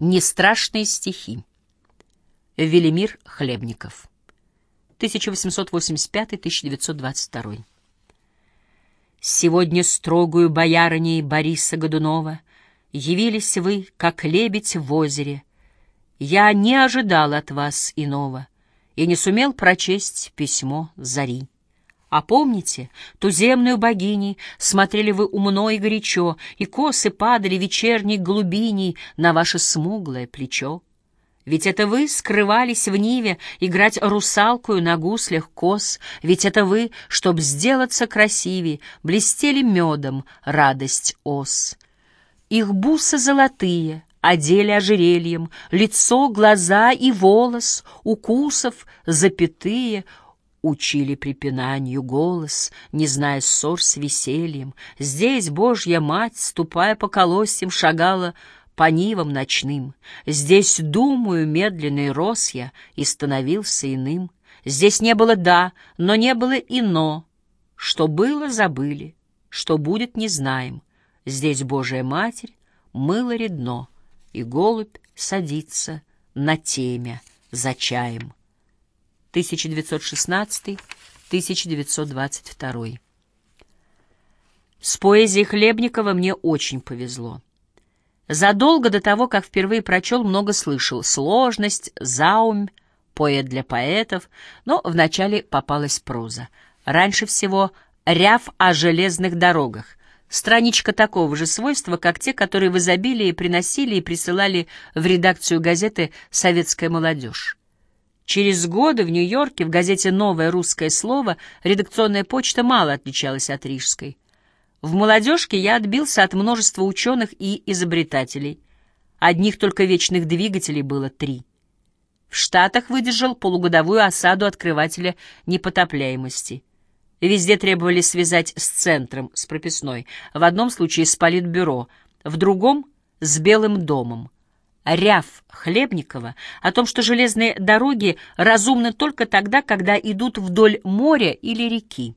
Нестрашные стихи. Велимир Хлебников. 1885-1922. Сегодня строгую боярыней Бориса Годунова Явились вы, как лебедь в озере. Я не ожидал от вас иного И не сумел прочесть письмо зари. А помните, туземную богини Смотрели вы умно и горячо, И косы падали вечерней глубиней На ваше смуглое плечо. Ведь это вы скрывались в Ниве Играть русалкую на гуслях кос, Ведь это вы, чтоб сделаться красивей, Блестели медом радость ос. Их бусы золотые — одели ожерельем, лицо, глаза и волос, укусов, запятые, Учили препинанию голос, не зная ссор с весельем. Здесь Божья Мать, ступая по колосьям, шагала по нивам ночным. Здесь, думаю, медленный рос я и становился иным. Здесь не было «да», но не было и «но». Что было, забыли, что будет, не знаем. Здесь Божья Матерь, мыло редно, и голубь садится на темя за чаем. 1916-1922. С поэзией Хлебникова мне очень повезло. Задолго до того, как впервые прочел, много слышал. Сложность, заумь, поэт для поэтов, но вначале попалась проза. Раньше всего ряв о железных дорогах. Страничка такого же свойства, как те, которые в изобилии приносили и присылали в редакцию газеты «Советская молодежь». Через годы в Нью-Йорке в газете «Новое русское слово» редакционная почта мало отличалась от рижской. В «Молодежке» я отбился от множества ученых и изобретателей. Одних только вечных двигателей было три. В Штатах выдержал полугодовую осаду открывателя непотопляемости. Везде требовали связать с центром, с прописной, в одном случае с политбюро, в другом — с Белым домом ряв Хлебникова о том, что железные дороги разумны только тогда, когда идут вдоль моря или реки.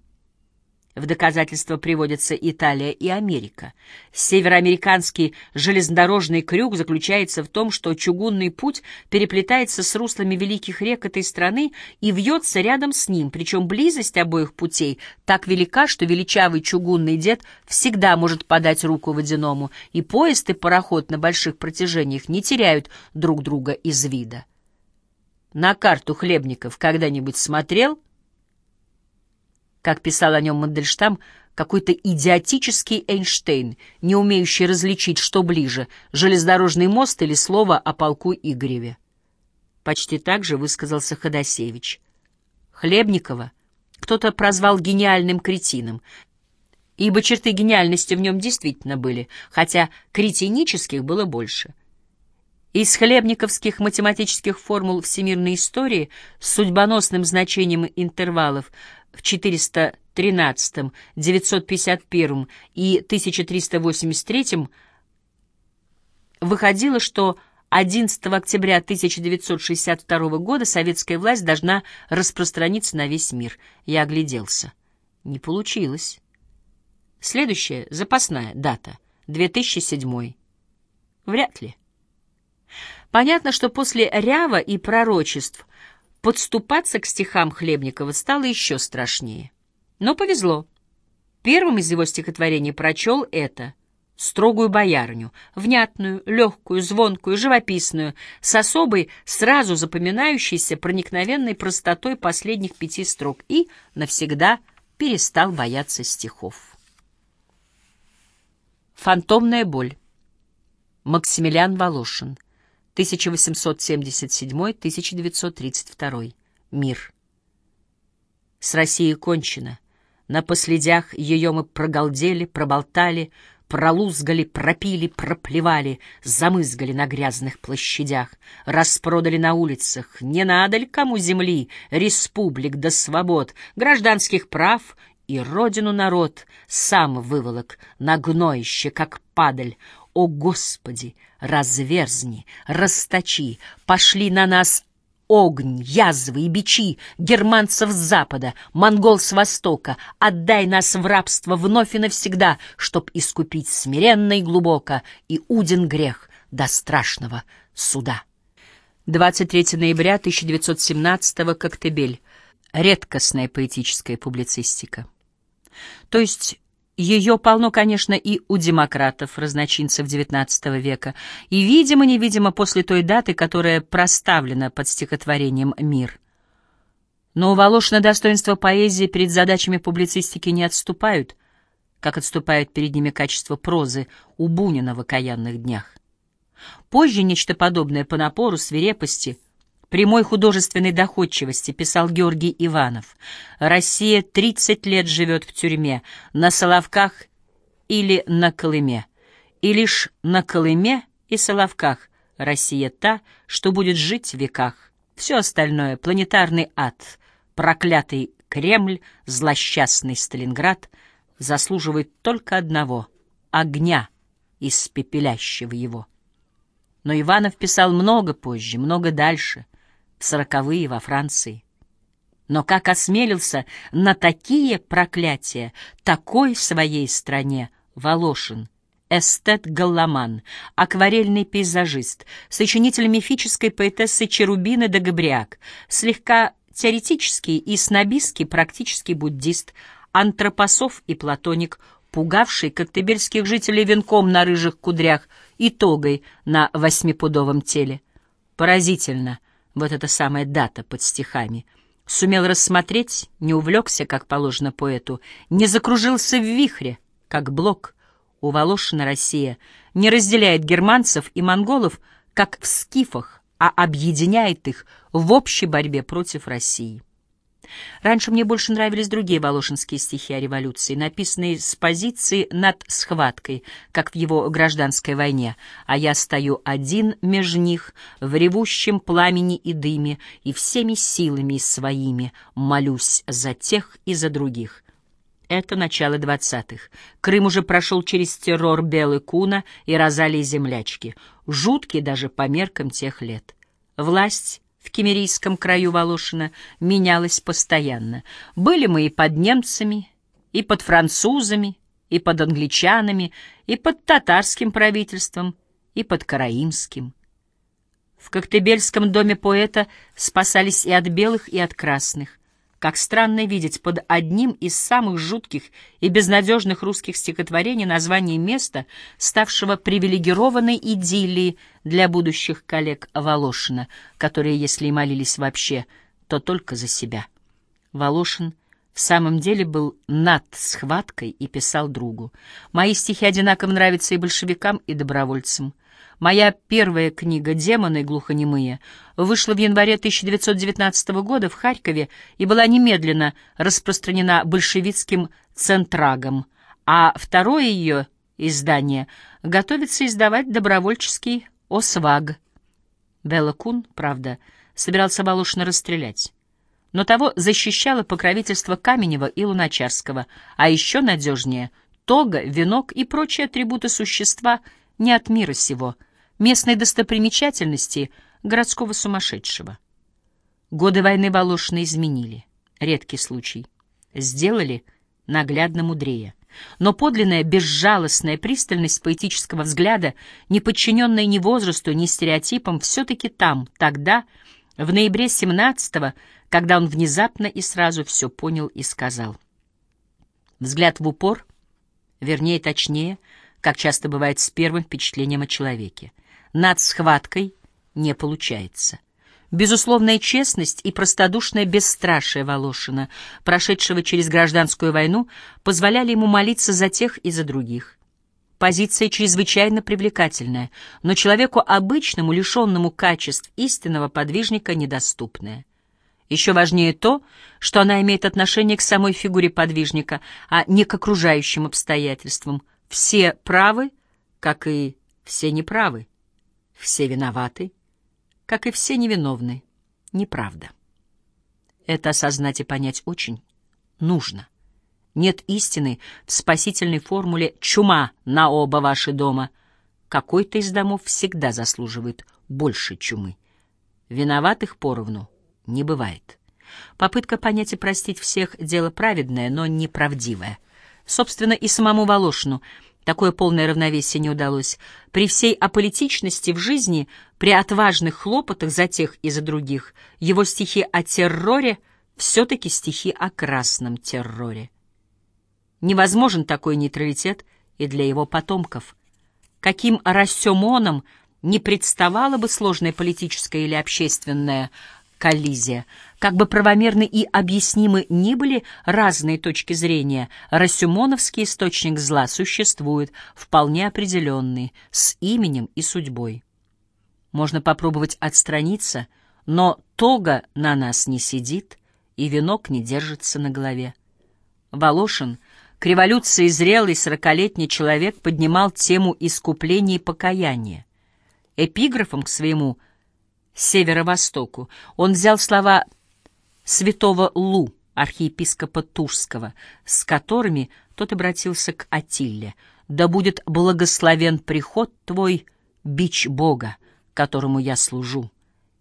В доказательство приводятся Италия и Америка. Североамериканский железнодорожный крюк заключается в том, что чугунный путь переплетается с руслами великих рек этой страны и вьется рядом с ним, причем близость обоих путей так велика, что величавый чугунный дед всегда может подать руку водяному, и поезд и пароход на больших протяжениях не теряют друг друга из вида. На карту Хлебников когда-нибудь смотрел — как писал о нем Мандельштам, какой-то идиотический Эйнштейн, не умеющий различить, что ближе, железнодорожный мост или слово о полку Игореве. Почти так же высказался Ходосевич. Хлебникова кто-то прозвал гениальным кретином, ибо черты гениальности в нем действительно были, хотя кретинических было больше. Из хлебниковских математических формул всемирной истории с судьбоносным значением интервалов в 413, 951 и 1383 выходило, что 11 октября 1962 года советская власть должна распространиться на весь мир. Я огляделся. Не получилось. Следующая, запасная дата, 2007. Вряд ли. Понятно, что после рява и пророчеств подступаться к стихам Хлебникова стало еще страшнее. Но повезло. Первым из его стихотворений прочел это — строгую боярню, внятную, легкую, звонкую, живописную, с особой, сразу запоминающейся проникновенной простотой последних пяти строк и навсегда перестал бояться стихов. Фантомная боль. Максимилиан Волошин. 1877-1932. Мир. С Россией кончено. На последях ее мы прогалдели, проболтали, пролузгали, пропили, проплевали, замызгали на грязных площадях, распродали на улицах. Не надо ли кому земли, республик да свобод, гражданских прав и родину народ сам выволок на гноище, как падаль, о, Господи, разверзни, расточи, пошли на нас огонь, язвы и бичи германцев с запада, монгол с востока, отдай нас в рабство вновь и навсегда, чтоб искупить смиренно и глубоко и уден грех до страшного суда. 23 ноября 1917 Коктебель. Редкостная поэтическая публицистика. То есть ее полно, конечно, и у демократов, разночинцев XIX века, и, видимо-невидимо, после той даты, которая проставлена под стихотворением «Мир». Но у Волошина достоинства поэзии перед задачами публицистики не отступают, как отступают перед ними качество прозы у Бунина в «Окаянных днях». Позже нечто подобное по напору, свирепости, прямой художественной доходчивости писал Георгий Иванов. «Россия тридцать лет живет в тюрьме, на Соловках или на Колыме, и лишь на Колыме и Соловках Россия та, что будет жить в веках. Все остальное — планетарный ад, проклятый Кремль, злосчастный Сталинград — заслуживает только одного — огня, испепелящего его. Но Иванов писал много позже, много дальше, сороковые во Франции. Но как осмелился на такие проклятия такой своей стране Волошин, эстет-галломан, акварельный пейзажист, сочинитель мифической поэтессы Черубины де Габриак, слегка теоретический и снобистский практический буддист, антропософ и платоник, пугавший коктебельских жителей венком на рыжих кудрях и тогой на восьмипудовом теле. Поразительно, вот эта самая дата под стихами. Сумел рассмотреть, не увлекся, как положено поэту, не закружился в вихре, как блок. У Волошина Россия не разделяет германцев и монголов, как в скифах, а объединяет их в общей борьбе против России. Раньше мне больше нравились другие волошинские стихи о революции, написанные с позиции над схваткой, как в его гражданской войне, а я стою один меж них в ревущем пламени и дыме и всеми силами своими молюсь за тех и за других. Это начало двадцатых. Крым уже прошел через террор Белы Куна и Розалии Землячки, жуткий даже по меркам тех лет. Власть в кемерийском краю Волошина менялось постоянно. Были мы и под немцами, и под французами, и под англичанами, и под татарским правительством, и под караимским. В Коктебельском доме поэта спасались и от белых, и от красных. Как странно видеть под одним из самых жутких и безнадежных русских стихотворений название места, ставшего привилегированной идиллией для будущих коллег Волошина, которые, если и молились вообще, то только за себя. Волошин в самом деле был над схваткой и писал другу. «Мои стихи одинаково нравятся и большевикам, и добровольцам. Моя первая книга «Демоны глухонемые» вышла в январе 1919 года в Харькове и была немедленно распространена большевистским «Центрагом», а второе ее издание готовится издавать добровольческий «Осваг». Белла Кун, правда, собирался Волошина расстрелять. Но того защищало покровительство Каменева и Луначарского, а еще надежнее — тога, венок и прочие атрибуты существа не от мира сего — местной достопримечательности городского сумасшедшего. Годы войны Волошина изменили. Редкий случай. Сделали наглядно мудрее. Но подлинная безжалостная пристальность поэтического взгляда, не подчиненная ни возрасту, ни стереотипам, все-таки там, тогда, в ноябре 17-го, когда он внезапно и сразу все понял и сказал. Взгляд в упор, вернее, точнее, как часто бывает с первым впечатлением о человеке над схваткой не получается. Безусловная честность и простодушное бесстрашие Волошина, прошедшего через гражданскую войну, позволяли ему молиться за тех и за других. Позиция чрезвычайно привлекательная, но человеку обычному, лишенному качеств истинного подвижника, недоступная. Еще важнее то, что она имеет отношение к самой фигуре подвижника, а не к окружающим обстоятельствам. Все правы, как и все неправы. Все виноваты, как и все невиновны. Неправда. Это осознать и понять очень нужно. Нет истины в спасительной формуле «чума на оба ваши дома». Какой-то из домов всегда заслуживает больше чумы. Виноватых поровну не бывает. Попытка понять и простить всех — дело праведное, но неправдивое. Собственно, и самому Волошину Такое полное равновесие не удалось. При всей аполитичности в жизни, при отважных хлопотах за тех и за других, его стихи о терроре все-таки стихи о красном терроре. Невозможен такой нейтралитет и для его потомков. Каким рассемоном не представала бы сложная политическая или общественная коллизия. Как бы правомерны и объяснимы ни были разные точки зрения, Рассюмоновский источник зла существует, вполне определенный, с именем и судьбой. Можно попробовать отстраниться, но тога на нас не сидит, и венок не держится на голове. Волошин, к революции зрелый сорокалетний человек, поднимал тему искупления и покаяния. Эпиграфом к своему – северо-востоку. Он взял слова святого Лу, архиепископа Тушского, с которыми тот обратился к Атилле. «Да будет благословен приход твой, бич Бога, которому я служу,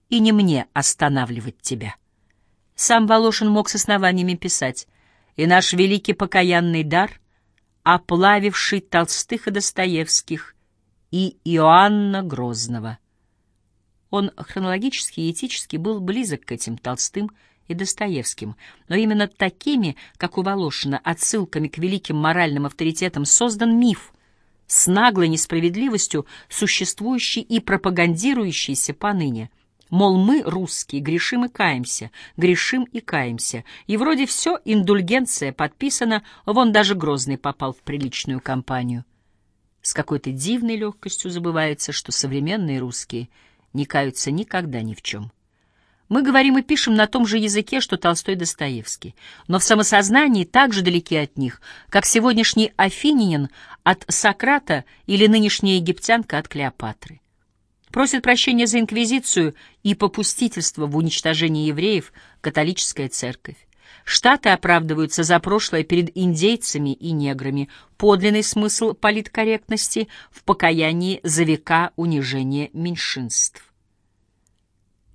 и не мне останавливать тебя». Сам Волошин мог с основаниями писать «И наш великий покаянный дар, оплавивший Толстых и Достоевских, и Иоанна Грозного». Он хронологически и этически был близок к этим Толстым и Достоевским, но именно такими, как у Волошина, отсылками к великим моральным авторитетам создан миф с наглой несправедливостью, существующий и пропагандирующийся поныне. Мол, мы, русские, грешим и каемся, грешим и каемся, и вроде все, индульгенция подписана, вон даже Грозный попал в приличную компанию. С какой-то дивной легкостью забывается, что современные русские — не каются никогда ни в чем. Мы говорим и пишем на том же языке, что Толстой и Достоевский, но в самосознании так же далеки от них, как сегодняшний афининин от Сократа или нынешняя египтянка от Клеопатры. Просит прощения за инквизицию и попустительство в уничтожении евреев католическая церковь. Штаты оправдываются за прошлое перед индейцами и неграми. Подлинный смысл политкорректности в покаянии за века унижения меньшинств.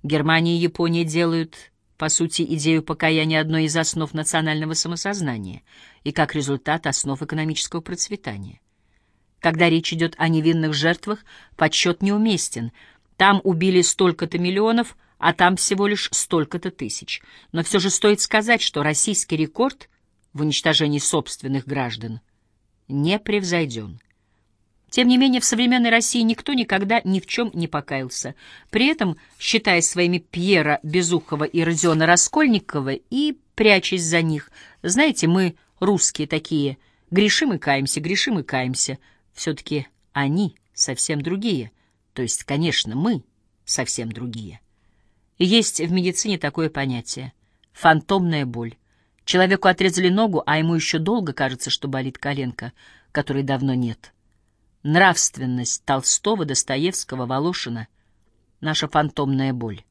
Германия и Япония делают, по сути, идею покаяния одной из основ национального самосознания и, как результат, основ экономического процветания. Когда речь идет о невинных жертвах, подсчет неуместен. Там убили столько-то миллионов, а там всего лишь столько-то тысяч. Но все же стоит сказать, что российский рекорд в уничтожении собственных граждан не превзойден. Тем не менее, в современной России никто никогда ни в чем не покаялся, при этом считая своими Пьера Безухова и Родиона Раскольникова и прячась за них. Знаете, мы, русские такие, грешим и каемся, грешим и каемся. Все-таки они совсем другие. То есть, конечно, мы совсем другие. Есть в медицине такое понятие — фантомная боль. Человеку отрезали ногу, а ему еще долго кажется, что болит коленка, которой давно нет. Нравственность Толстого, Достоевского, Волошина — наша фантомная боль.